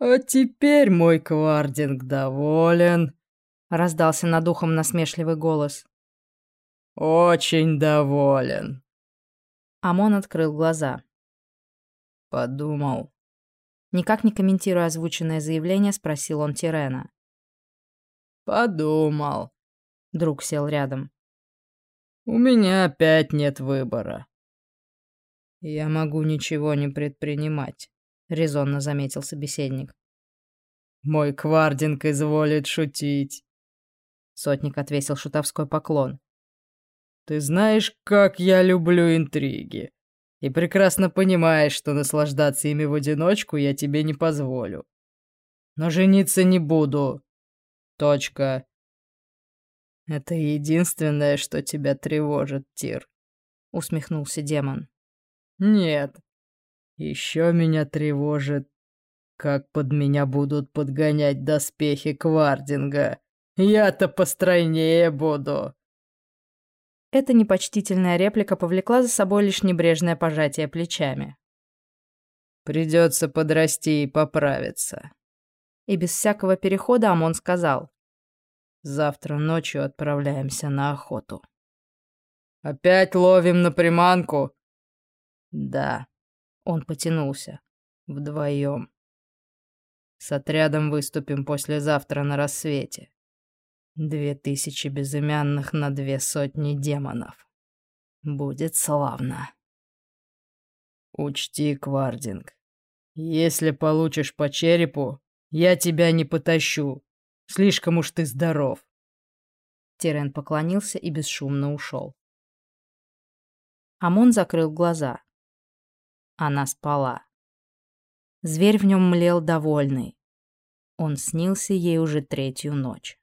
«А теперь мой квардинг доволен», — раздался над ухом насмешливый голос. «Очень доволен». Амон открыл глаза. «Подумал». Никак не комментируя озвученное заявление, спросил он Тирена. «Подумал». Друг сел рядом. «У меня опять нет выбора». «Я могу ничего не предпринимать», — резонно заметил собеседник. «Мой Квардинг изволит шутить», — сотник отвесил шутовской поклон. «Ты знаешь, как я люблю интриги, и прекрасно понимаешь, что наслаждаться ими в одиночку я тебе не позволю. Но жениться не буду. Точка. Это единственное, что тебя тревожит, Тир», — усмехнулся демон. Нет. Еще меня тревожит, как под меня будут подгонять доспехи Квардинга. Я-то постройнее буду. Эта непочтительная реплика повлекла за собой лишь небрежное пожатие плечами. Придется подрасти и поправиться. И без всякого перехода Амон сказал. Завтра ночью отправляемся на охоту. Опять ловим на приманку? Да. Он потянулся. Вдвоем. С отрядом выступим послезавтра на рассвете. Две тысячи безымянных на две сотни демонов. Будет славно. Учти, Квардинг, если получишь по черепу, я тебя не потащу. Слишком уж ты здоров. Тирен поклонился и бесшумно ушел. Амон закрыл глаза. Она спала. Зверь в нем млел довольный. Он снился ей уже третью ночь.